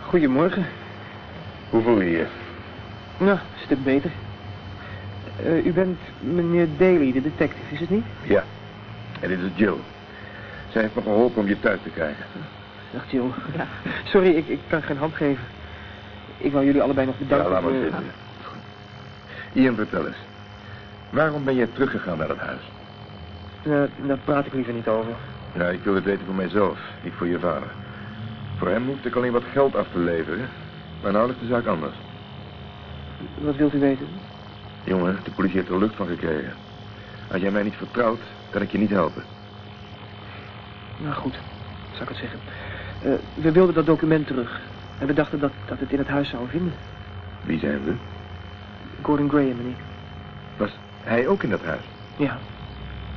Goedemorgen. Hoe voel je je? Nou, een stuk beter. Eh, u bent meneer Daly, de detective, is het niet? Ja. En dit is Jill. Zij heeft me geholpen om je thuis te krijgen. Dag Jill. Ja. Sorry, ik, ik kan geen hand geven. Ik wou jullie allebei nog Ja, bedanken. laat maar zitten. Ian, vertel eens. Waarom ben je teruggegaan naar het huis? Eh, daar praat ik liever niet over. Ja, ik wil het weten voor mijzelf, niet voor je vader. Voor hem hoefde ik alleen wat geld af te leveren. Maar nou ligt de zaak anders. Wat wilt u weten? Jongen, de politie heeft er lucht van gekregen. Als jij mij niet vertrouwt, kan ik je niet helpen. Nou goed, zou ik het zeggen. Eh, we wilden dat document terug. En we dachten dat, dat het in het huis zouden vinden. Wie zijn we? Gordon Graham en ik. Was hij ook in dat huis? Ja.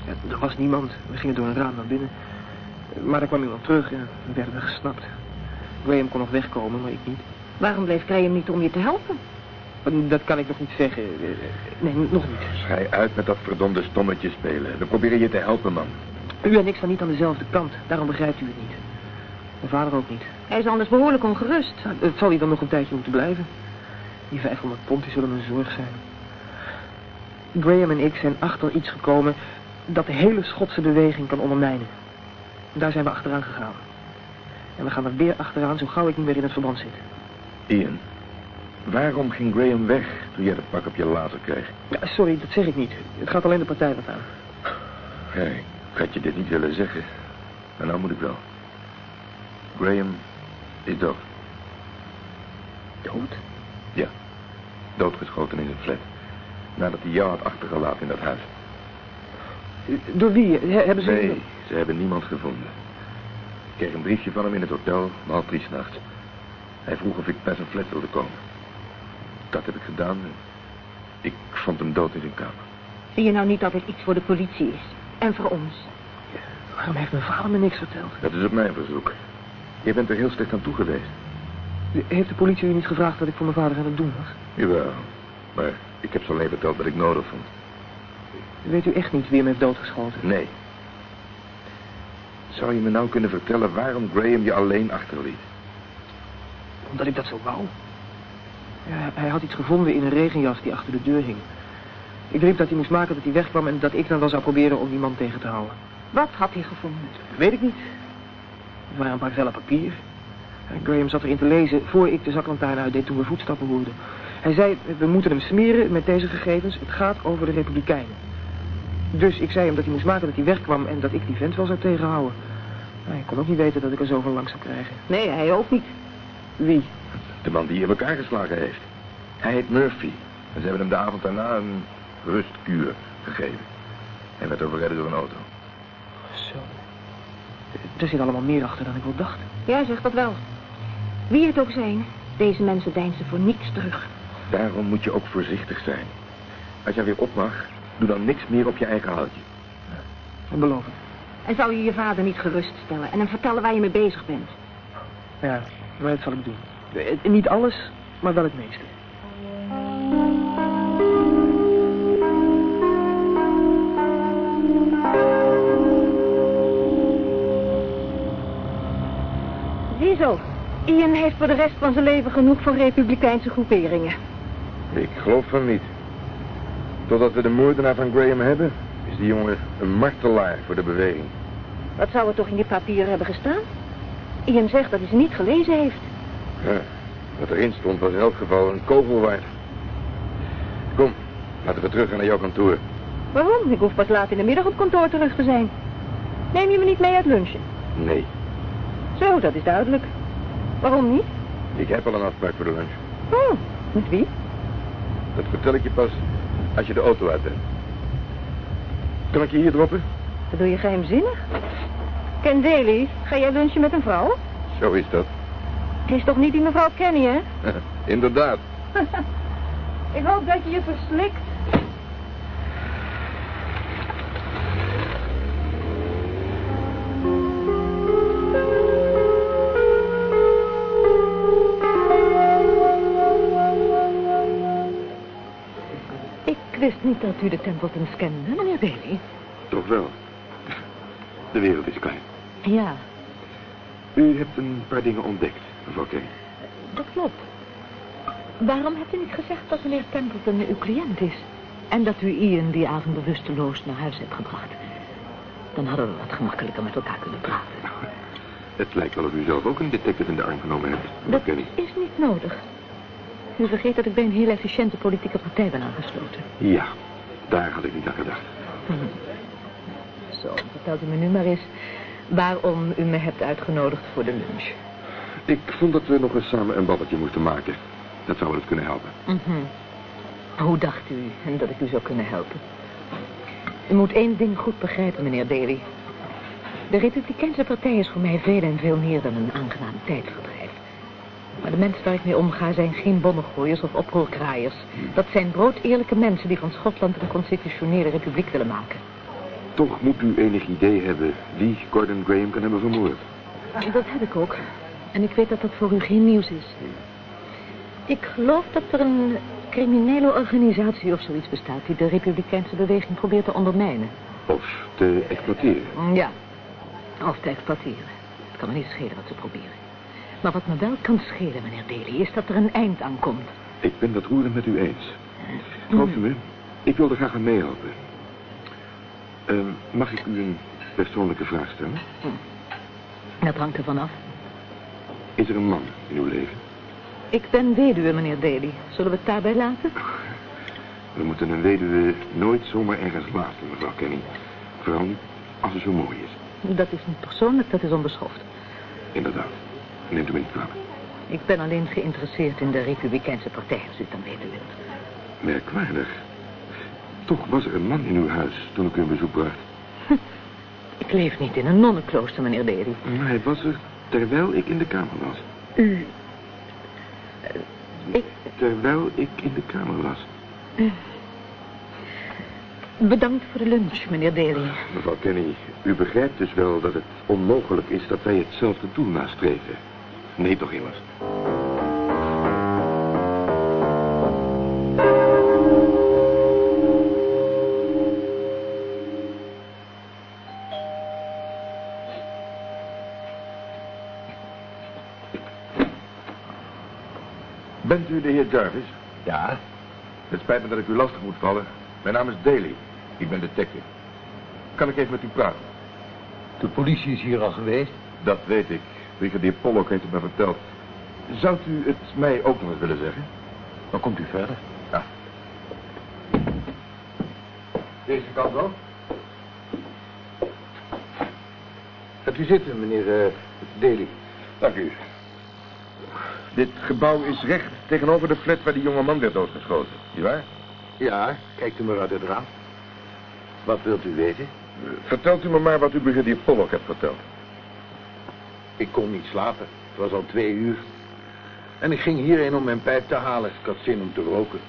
ja. Er was niemand. We gingen door een raam naar binnen. Maar er kwam iemand terug en we werden gesnapt. Graham kon nog wegkomen, maar ik niet. Waarom bleef Graham niet om je te helpen? Dat kan ik nog niet zeggen. Nee, nog niet. Schij uit met dat verdomde stommetje spelen. We proberen je te helpen, man. U en ik staan niet aan dezelfde kant. Daarom begrijpt u het niet. Mijn vader ook niet. Hij is anders behoorlijk ongerust. Nou, Het zal hier dan nog een tijdje moeten blijven. Die 500 pond die zullen een zorg zijn. Graham en ik zijn achter iets gekomen dat de hele Schotse beweging kan ondermijnen. Daar zijn we achteraan gegaan. En we gaan er weer achteraan zo gauw ik niet meer in het verband zit. Ian, waarom ging Graham weg toen jij dat pak op je later kreeg? Ja, sorry, dat zeg ik niet. Het gaat alleen de partij wat aan. Hey, ik had je dit niet willen zeggen. Maar nou moet ik wel. Graham is dood. Dood? Ja, doodgeschoten in zijn flat. Nadat hij jou had achtergelaten in dat huis. Door wie? He- hebben ze... Nee, ze hebben niemand gevonden. Ik kreeg een briefje van hem in het hotel half drie s'nachts. Hij vroeg of ik bij zijn flat wilde komen. Dat heb ik gedaan. en Ik vond hem dood in zijn kamer. Zie je nou niet dat het iets voor de politie is? En voor ons? Waarom heeft mijn vader me niks verteld? Dat is op mijn verzoek. Je bent er heel slecht aan toe geweest. Heeft de politie u niet gevraagd wat ik voor mijn vader aan het doen was? Jawel, maar ik heb ze alleen verteld wat ik nodig vond. Weet u echt niet wie hem heeft doodgeschoten? Nee. Zou je me nou kunnen vertellen waarom Graham je alleen achterliet? Omdat ik dat zo wou. Ja, hij had iets gevonden in een regenjas die achter de deur hing. Ik riep dat hij moest maken dat hij wegkwam en dat ik dan wel zou proberen om die man tegen te houden. Wat had hij gevonden? Weet ik niet. Het waren een paar vellen papier. En Graham zat erin te lezen voor ik de zaklantaarn uitdeed toen we voetstappen hoorden. Hij zei, we moeten hem smeren met deze gegevens. Het gaat over de Republikeinen. Dus ik zei hem dat hij moest maken dat hij wegkwam en dat ik die vent wel zou tegenhouden. Nou, ik kon ook niet weten dat ik er zoveel lang zou krijgen. Nee, hij ook niet. Wie? De man die je in elkaar geslagen heeft. Hij heet Murphy. En ze hebben hem de avond daarna een rustkuur gegeven. Hij werd overreden door een auto. Zo. Er zit allemaal meer achter dan ik wel dacht. Jij zegt dat wel. Wie het ook zijn, deze mensen deinzen voor niets terug. Daarom moet je ook voorzichtig zijn. Als jij weer op mag, doe dan niks meer op je eigen houtje. Ik beloof het. En zou je je vader niet geruststellen en hem vertellen waar je mee bezig bent? Ja, maar dat zal ik doen. Eh, Niet alles, maar wel het meeste. Ziezo. Ian heeft voor de rest van zijn leven genoeg van republikeinse groeperingen. Ik geloof van niet. Totdat we de moordenaar van Graham hebben, is die jongen een martelaar voor de beweging. Wat zou er toch in die papieren hebben gestaan? Ian zegt dat hij ze niet gelezen heeft. Ja, wat erin stond was in elk geval een kogel waard. Kom, laten we terug gaan naar jouw kantoor. Waarom? Ik hoef pas laat in de middag op kantoor terug te zijn. Neem je me niet mee uit lunchen? Nee, Zo, dat is duidelijk. Waarom niet? ik heb al een afspraak voor de lunch. Oh, met wie? Dat vertel ik je pas als je de auto uit bent. Kan ik je hier droppen? Dat doe je geheimzinnig. Ken Daly, ga jij lunchen met een vrouw? Zo is dat. Het is toch niet die mevrouw Kenny, hè? Inderdaad. Ik hoop dat je je verslikt. Wist niet dat u de Templetons kende, meneer Bailey. Toch wel. De wereld is klein. Ja. U hebt een paar dingen ontdekt, mevrouw Kenny. Dat klopt. Waarom hebt u niet gezegd dat meneer Templeton uw cliënt is? En dat u Ian die avond bewusteloos naar huis hebt gebracht? Dan hadden we wat gemakkelijker met elkaar kunnen praten. Het lijkt wel of u zelf ook een detective in de arm genomen hebt, Dat Kenny. is niet nodig. U vergeet dat ik bij een heel efficiënte politieke partij ben aangesloten. Ja, daar had ik niet aan gedacht. Zo, vertelt u me nu maar eens waarom u me hebt uitgenodigd voor de lunch. Ik vond dat we nog eens samen een babbeltje moesten maken. Dat zou wel eens kunnen helpen. Mhm. Hoe dacht u dat ik u zou kunnen helpen? U moet één ding goed begrijpen, meneer Daly. De Republikeinse Partij is voor mij veel en veel meer dan een aangenaam tijdverdrijf. Maar de mensen waar ik mee omga zijn geen bommengooiers of oproerkraaiers. Dat zijn broodeerlijke mensen die van Schotland een constitutionele republiek willen maken. Toch moet u enig idee hebben wie Gordon Graham kan hebben vermoord. Dat heb ik ook. En ik weet dat dat voor u geen nieuws is. Ik geloof dat er een criminele organisatie of zoiets bestaat... die de republikeinse beweging probeert te ondermijnen. Of te exploiteren. Ja, of te exploiteren. Het kan me niet schelen wat ze proberen. Maar wat me wel kan schelen, meneer Daly, is dat er een eind aan komt. Ik ben dat roerend met u eens. Gelooft u me? Ik wil er graag aan meehelpen. Eh, mag ik u een persoonlijke vraag stellen? Dat hangt ervan af. Is er een man in uw leven? Ik ben weduwe, meneer Daly. Zullen we het daarbij laten? We moeten een weduwe nooit zomaar ergens laten, mevrouw Kenny. Vooral niet als ze zo mooi is. Dat is niet persoonlijk, dat is onbeschoft. Inderdaad. Neemt u me niet kwalijk. Ik ben alleen geïnteresseerd in de Republikeinse Partij, als u het dan weten wilt. Merkwaardig. Toch was er een man in uw huis toen ik u een bezoek bracht. Ik leef niet in een nonnenklooster, meneer Daly. Maar hij was er terwijl ik in de kamer was. U... eh, ik... Terwijl ik in de kamer was. Bedankt voor de lunch, meneer Daly. Mevrouw Kenny, u begrijpt dus wel dat het onmogelijk is dat wij hetzelfde doel nastreven. Nee, toch immers? Bent u de heer Jarvis? Ja, Het spijt me dat ik u lastig moet vallen. Mijn naam is Daly. Ik ben detective. Kan ik even met u praten? de politie is hier al geweest. Dat weet ik. Brigadier Pollock heeft het me verteld. Zou u het mij ook nog eens willen zeggen? Dan komt u verder. Ja. Deze kant op. Gaat u zitten, meneer uh, Daly. Dank u. Dit gebouw is recht tegenover de flat waar die jonge man werd doodgeschoten. Nietwaar? Ja, kijkt u maar uit het raam. Wat wilt u weten? Vertelt u me maar wat u brigadier Pollock hebt verteld. Ik kon niet slapen. Het was al twee uur. En ik ging hierheen om mijn pijp te halen. Ik had zin om te roken.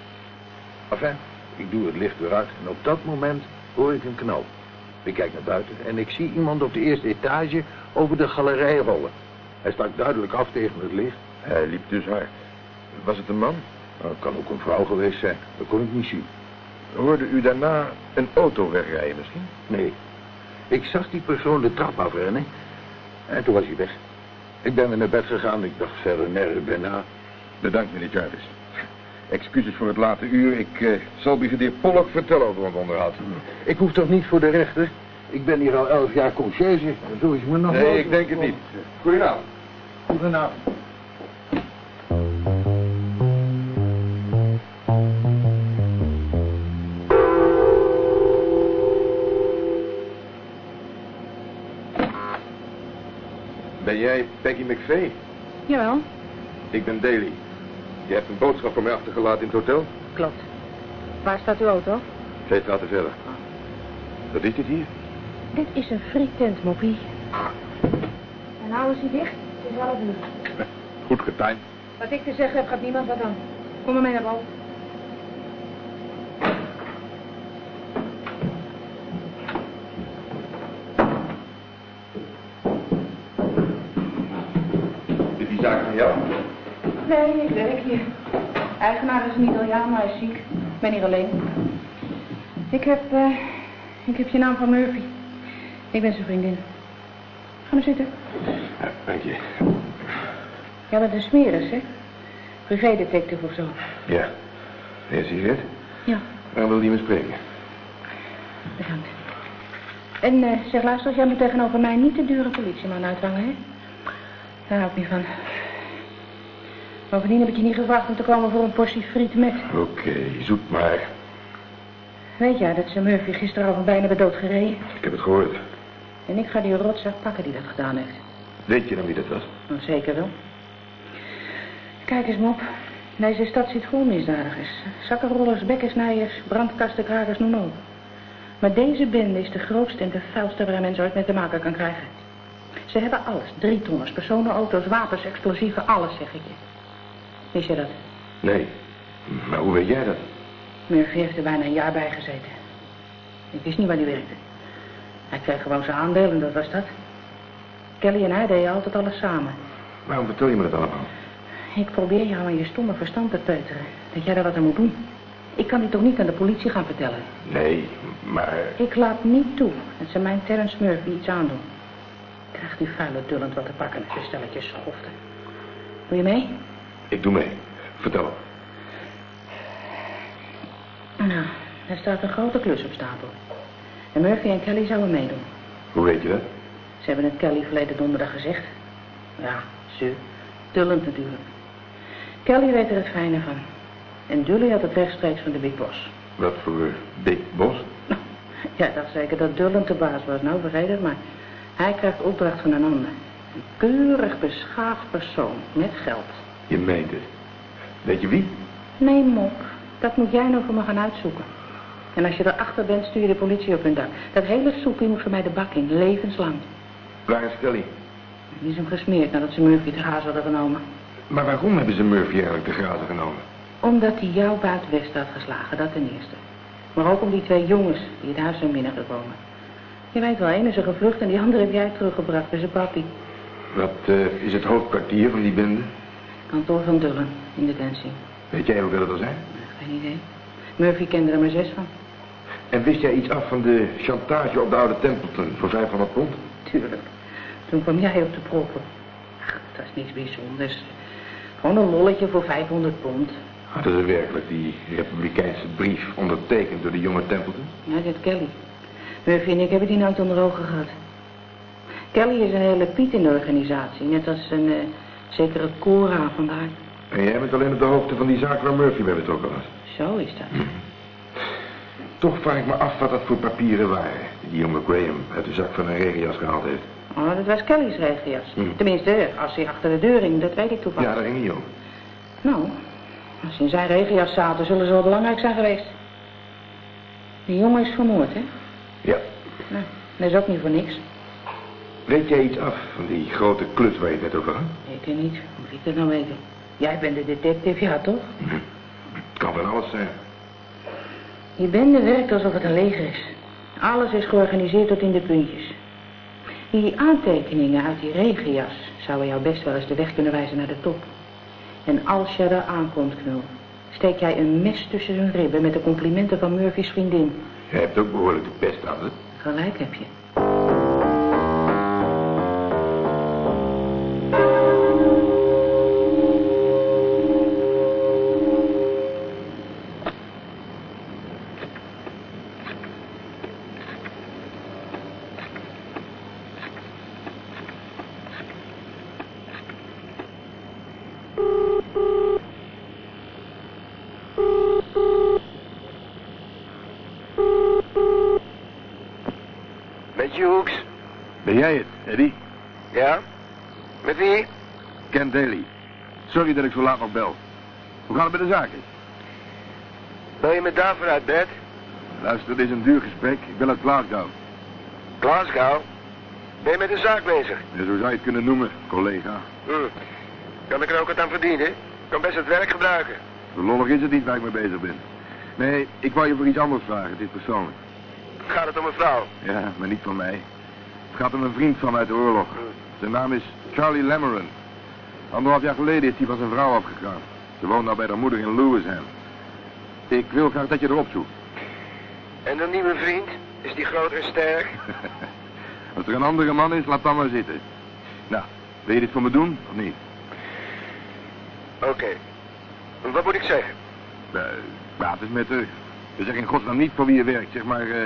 Enfin, ik doe het licht weer uit. En op dat moment hoor ik een knal. Ik kijk naar buiten en ik zie iemand op de eerste etage over de galerij rollen. Hij stak duidelijk af tegen het licht. Hij liep dus hard. Was het een man? Nou, het kan ook een vrouw geweest zijn. Dat kon ik niet zien. Hoorde u daarna een auto wegrijden misschien? Nee. Ik zag die persoon de trap afrennen. En toen was hij weg. Ik ben weer naar bed gegaan. Ik dacht verder nergens bij na. Bedankt, meneer Jarvis. Excuses voor het late uur. Ik eh, zal brigadier Pollock vertellen over ons onderhoud. Ik hoef toch niet voor de rechter? Ik ben hier al elf jaar conciërge. Zo is me nog Nee, ik denk het niet. Goedenavond. Goedenavond. Jij Peggy McVeigh? Jawel, Ik ben Daly. Je hebt een boodschap voor mij achtergelaten in het hotel? klopt. Waar staat uw auto? Twee straten verder. Wat is dit hier? Dit is een frietent, moppie. En nou is hij dicht. Het is half uur. Goed getimed. Wat ik te zeggen heb, gaat niemand wat aan. Kom maar mee naar boven. Eigenaar is een Italiaan, maar hij is ziek. Ik ben hier alleen. Ik heb, eh, ik heb je naam van Murphy. Ik ben zijn vriendin. Ga maar zitten. Ja, dank je. Ja, met een smeris, hè? Privédetective of zo. Ja. Een sigaret? Ja, Waarom wil die me spreken? bedankt. En eh, zeg, luister, jij moet tegenover mij niet de dure politieman uithangen, hè? Daar hou ik niet van. Bovendien heb ik je niet gevraagd om te komen voor een portie friet met. Oké, zoek maar. Weet jij dat ze Murphy gisteravond bijna bij dood gereden? Ik heb het gehoord. En ik ga die rotzak pakken die dat gedaan heeft. Weet je dan wie dat was? Nou, zeker wel. Kijk eens, Mop. Deze stad ziet vol misdadigers. Zakkenrollers, bekkensnijers, brandkastenkrakers, noem maar op. Maar deze bende is de grootste en de vuilste waar een mens ooit mee te maken kan krijgen. Ze hebben alles. Drie tonners, personenauto's, wapens, explosieven, alles, zeg ik je. Wist je dat? Nee. Maar hoe weet jij dat? Murphy heeft er bijna een jaar bij gezeten. Ik wist niet waar hij werkte. Hij kreeg gewoon zijn aandelen, dat was dat. Kelly en hij deden altijd alles samen. Waarom vertel je me dat allemaal? Ik probeer jou aan je stomme verstand te peuteren. Dat jij daar wat aan moet doen. Ik kan dit toch niet aan de politie gaan vertellen? Nee, maar... Ik laat niet toe dat ze mijn Terence Murphy iets aandoen. Krijgt die vuile dullend wat te pakken met zijn stelletjes schoften. Doe je mee? Ik doe mee. Vertel. Nou, er staat een grote klus op stapel. En Murphy en Kelly zouden meedoen. Hoe weet je dat? Ze hebben het Kelly verleden donderdag gezegd. Ja, ze. Dullend natuurlijk. Kelly weet er het fijne van. En Dully had het rechtstreeks van de Big Boss. Wat voor Big Bos? Ja, ik dacht zeker dat Dullend de baas was. Nou, vergeet het maar. Hij krijgt opdracht van een ander. Een keurig beschaafd persoon met geld. Je meent het. Weet je wie? Nee, mop. Dat moet jij nou voor me gaan uitzoeken. En als je erachter bent, stuur je de politie op hun dak. Dat hele soepie moet voor mij de bak in, levenslang. Waar is Kelly? Die is hem gesmeerd nadat ze Murphy te gaas hadden genomen. Maar waarom hebben ze Murphy eigenlijk te grazen genomen? Omdat hij jou buiten West had geslagen, dat ten eerste. Maar ook om die twee jongens die het huis zijn binnengekomen. Je weet wel, één is er gevlucht en die andere heb jij teruggebracht bij zijn papi. Wat eh, is het hoofdkwartier van die bende? Kantoor van Dullen, in de dancing. Weet jij hoeveel er zijn? Geen idee. Murphy kende er maar zes van. En wist jij iets af van de chantage op de oude Templeton voor 500 pond? Tuurlijk. Toen kwam jij op de proppen. Ach, dat is niks bijzonders. Gewoon een lolletje voor 500 pond. Hadden ze werkelijk die republikeinse brief ondertekend door de jonge Templeton? Ja, dat Kelly. Murphy en ik hebben die nooit onder ogen gehad. Kelly is een hele piet in de organisatie. Net als een eh, zekere Cora vandaar. En jij bent alleen op de hoogte van die zaak waar Murphy bij betrokken was. Zo is dat. Toch vraag ik me af wat dat voor papieren waren... die die jonge Graham uit de zak van een regenjas gehaald heeft. Oh, dat was Kelly's regenjas. Hm. Tenminste, als hij achter de deur ging, dat weet ik toevallig. Ja, daar ging hij om. Nou, als ze in zijn regenjas zaten, zullen ze wel belangrijk zijn geweest. Die jongen is vermoord, hè? Ja. Nou, dat is ook niet voor niks. Weet jij iets af van die grote klus waar je het net over had? Ik niet. Hoe moet ik dat nou weten? Jij bent de detective, ja toch? Het kan van alles zijn. Die bende werkt alsof het een leger is. Alles is georganiseerd tot in de puntjes. Die aantekeningen uit die regenjas zouden jou best wel eens de weg kunnen wijzen naar de top. En als je daar aankomt, knul, steek jij een mes tussen hun ribben met de complimenten van Murphy's vriendin. Jij hebt ook behoorlijk de pest aan het. Gelijk heb je. Met je Hoeks? Ben jij het, Eddie? Ja? Met wie? Ken Daly. Sorry dat ik zo laat nog bel. Hoe gaat het met de zaken? Bel je met daarvoor uit bed? Luister, dit is een duur gesprek. Ik ben uit Glasgow. Glasgow? Ben je met de zaak bezig? Ja, zo zou je het kunnen noemen, collega. Hm. Kan ik er ook wat aan verdienen? Ik kan best het werk gebruiken. Lollig is het niet waar ik mee bezig ben. Nee, ik wou je voor iets anders vragen, dit persoonlijk. Gaat het om een vrouw? Ja, maar niet van mij. Het gaat om een vriend van uit de oorlog. Zijn naam is Charlie Lameron. Anderhalf jaar geleden is hij van zijn vrouw afgegaan. Ze woont nou bij haar moeder in Lewisham. Ik wil graag dat je erop zoekt. En een nieuwe vriend? Is die groot en sterk? Als er een andere man is, laat dan maar zitten. Nou, wil je dit voor me doen of niet? Oké. Wat moet ik zeggen? Uh, praat eens met haar. Zeg in godsnaam niet voor wie je werkt, zeg maar uh,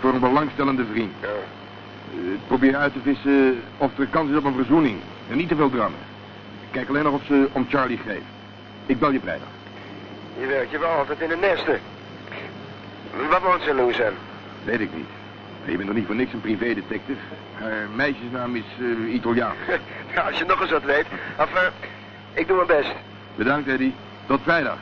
voor een belangstellende vriend. Ja. Uh, probeer uit te vissen of er kans is op een verzoening. En niet te veel drammen. Kijk alleen nog of ze om Charlie geeft. Ik bel je vrijdag. Je werkt je wel altijd in de nesten. Wat woont ze, Louise? Weet ik niet. Je bent nog niet voor niks een privédetective. Haar meisjesnaam is uh, Italiaan. ja, als je nog eens wat weet. Enfin, ik doe mijn best. Bedankt, Eddie. Tot vrijdag.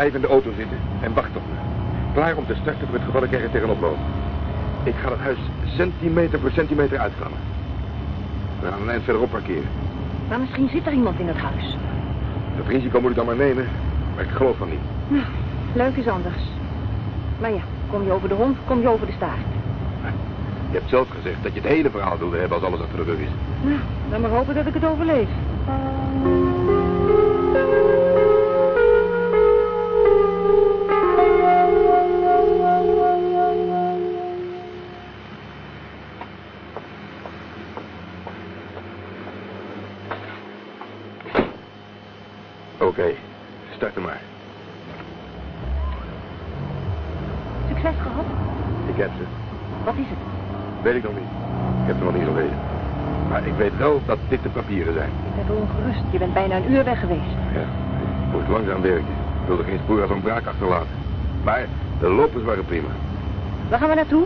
Blijf in de auto zitten en wacht op me. Klaar om te starten voor het geval ik er tegenop loop. Ik ga het huis centimeter voor centimeter uitvallen. We gaan een eind verderop parkeren. Maar misschien zit er iemand in het huis. Dat risico moet ik dan maar nemen, maar ik geloof van niet. Nou, leuk is anders. Maar ja, kom je over de hond, kom je over de staart. Je hebt zelf gezegd dat je het hele verhaal wilde hebben als alles achter de rug is. Nou, dan maar hopen dat ik het overleef. Dat dit de papieren zijn. Ik ben ongerust. Je bent bijna een uur weg geweest. Ja, ik moest langzaam werken. Ik wilde geen spoor van braak achterlaten. Maar de lopers waren prima. Waar gaan we naartoe?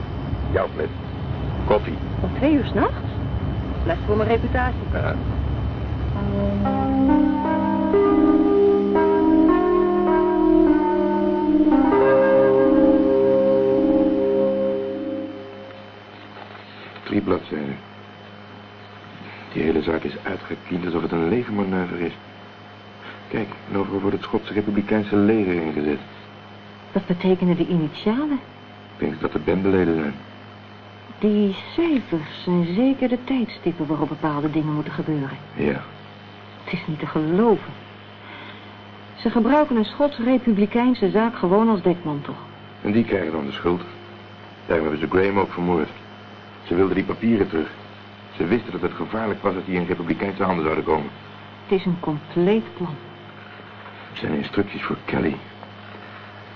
Jouw fles. Koffie. Om twee uur s'nachts? Slecht voor mijn reputatie. Ja. Drie bladzijden. Die hele zaak is uitgekiend alsof het een legermanoeuvre is. Kijk, overal wordt het Schotse Republikeinse leger ingezet. Wat betekenen de initialen? Ik denk dat de bendeleden zijn. Die cijfers zijn zeker de tijdstippen waarop bepaalde dingen moeten gebeuren. Ja. Het is niet te geloven. Ze gebruiken een Schots-republikeinse zaak gewoon als dekmantel. En die krijgen dan de schuld. Daarom hebben ze Graham ook vermoord. Ze wilden die papieren terug. Ze wisten dat het gevaarlijk was dat die in republikeinse handen zouden komen. Het is een compleet plan. Het zijn instructies voor Kelly.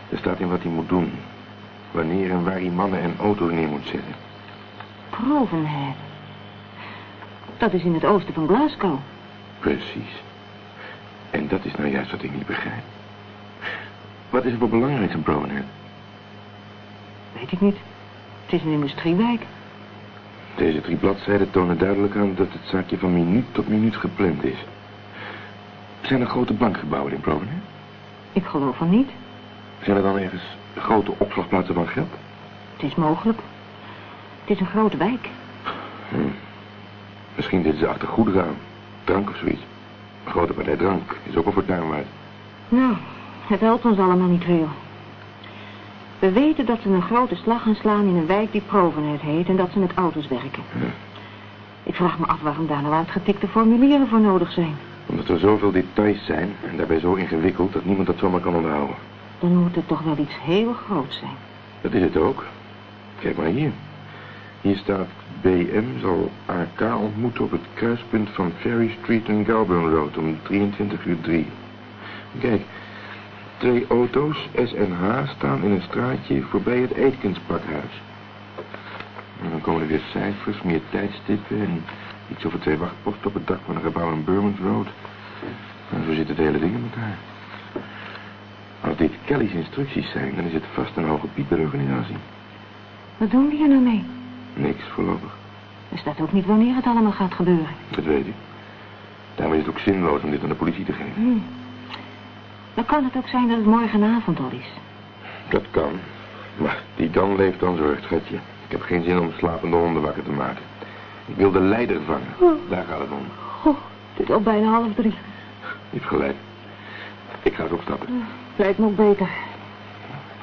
Er staat in wat hij moet doen. Wanneer en waar hij mannen en auto's neer moet zetten. Provenhead. Dat is in het oosten van Glasgow. Precies. En dat is nou juist wat ik niet begrijp. Wat is er voor belangrijk aan Provenhead? Weet ik niet. Het is een industriewijk. Deze drie bladzijden tonen duidelijk aan dat het zaakje van minuut tot minuut gepland is. Zijn er grote bankgebouwen in Provenhead? Ik geloof van niet. Zijn er dan ergens grote opslagplaatsen van geld? Het is mogelijk. Het is een grote wijk. Hm. Misschien zitten ze achter goederen aan. Drank of zoiets. Een grote partij drank is ook een fortuin waard. Nou, het helpt ons allemaal niet veel. We weten dat ze een grote slag gaan slaan in een wijk die Provenhead heet... en dat ze met auto's werken. Ja. Ik vraag me af waarom daar nou uitgetikte formulieren voor nodig zijn. Omdat er zoveel details zijn en daarbij zo ingewikkeld dat niemand dat zomaar kan onthouden. Dan moet het toch wel iets heel groots zijn. Dat is het ook. Kijk maar hier. Hier staat BM zal AK ontmoeten op het kruispunt van Ferry Street en Galburn Road om 23 uur 3. Kijk, twee auto's, S en H, staan in een straatje voorbij het Aitkenspakhuis. En dan komen er weer cijfers, meer tijdstippen en iets over twee wachtposten op het dak van een gebouw in Burmans Road. En zo zit het hele ding in elkaar. Als dit Kelly's instructies zijn, dan is het vast een hoge pieperorganisatie. Wat doen die er nou mee? Niks voorlopig. Er staat ook niet wanneer het allemaal gaat gebeuren. Dat weet ik. Daarom is het ook zinloos om dit aan de politie te geven. Hm. Dan kan het ook zijn dat het morgenavond al is. Dat kan. Maar die dan leeft dan zorgt, schatje. Ik heb geen zin om slapende honden wakker te maken. Ik wil de leider vangen. Daar gaat het om. Oh, het is al bijna half drie. Je hebt gelijk. Ik ga het opstappen. Lijkt me ook beter.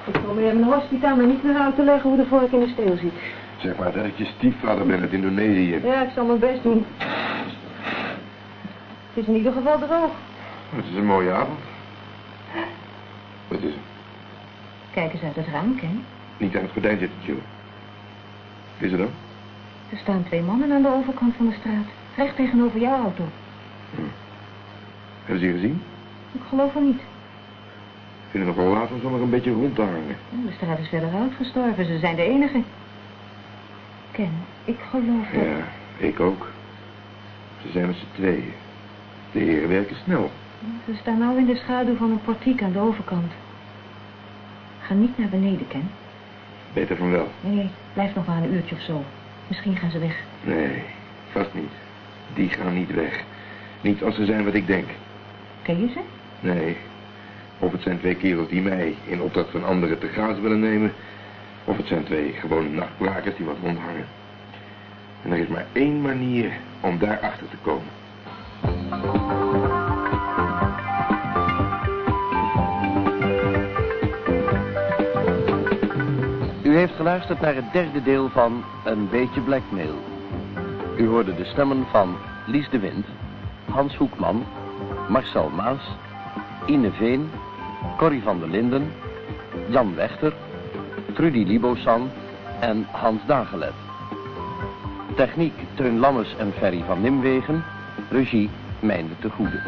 Ik kom weer in een hospitaal, maar niet meer uit te leggen hoe de vork in de steel zit. Zeg maar dat ik je stiefvader ben uit Indonesië. Ja, ik zal mijn best doen. Het is in ieder geval droog. Het is een mooie avond. Wat is het? Kijk eens uit het raam, Ken. Niet aan het gordijn zitten, Jill. Is er dan? Er staan twee mannen aan de overkant van de straat. Recht tegenover jouw auto. Hebben ze je gezien? Ik geloof het niet. Ik vind het nog wel laat om zo nog een beetje rond te hangen. De straat is verder uitgestorven. Ze zijn de enige. Ken, ik geloof dat... Ja, ik ook. Ze zijn met z'n tweeën. De heren werken snel. Ze staan nou in de schaduw van een portiek aan de overkant. Ga niet naar beneden, Ken. Beter van wel. Nee, blijf nog maar een uurtje of zo. Misschien gaan ze weg. Nee, vast niet. Die gaan niet weg. Niet als ze zijn wat ik denk. Ken je ze? Nee. Of het zijn twee kerels die mij in opdracht van anderen te graas willen nemen. Of het zijn twee gewone nachtbrakers die wat rondhangen. En er is maar één manier om daarachter te komen. U heeft geluisterd naar het derde deel van Een beetje blackmail. U hoorde de stemmen van Lies de Wind, Hans Hoekman, Marcel Maas, Ine Veen, Corrie van der Linden, Jan Wechter, Trudy Libosan en Hans Dagelet. Techniek Teun Lammes en Ferry van Nimwegen, regie Meinde te Goede.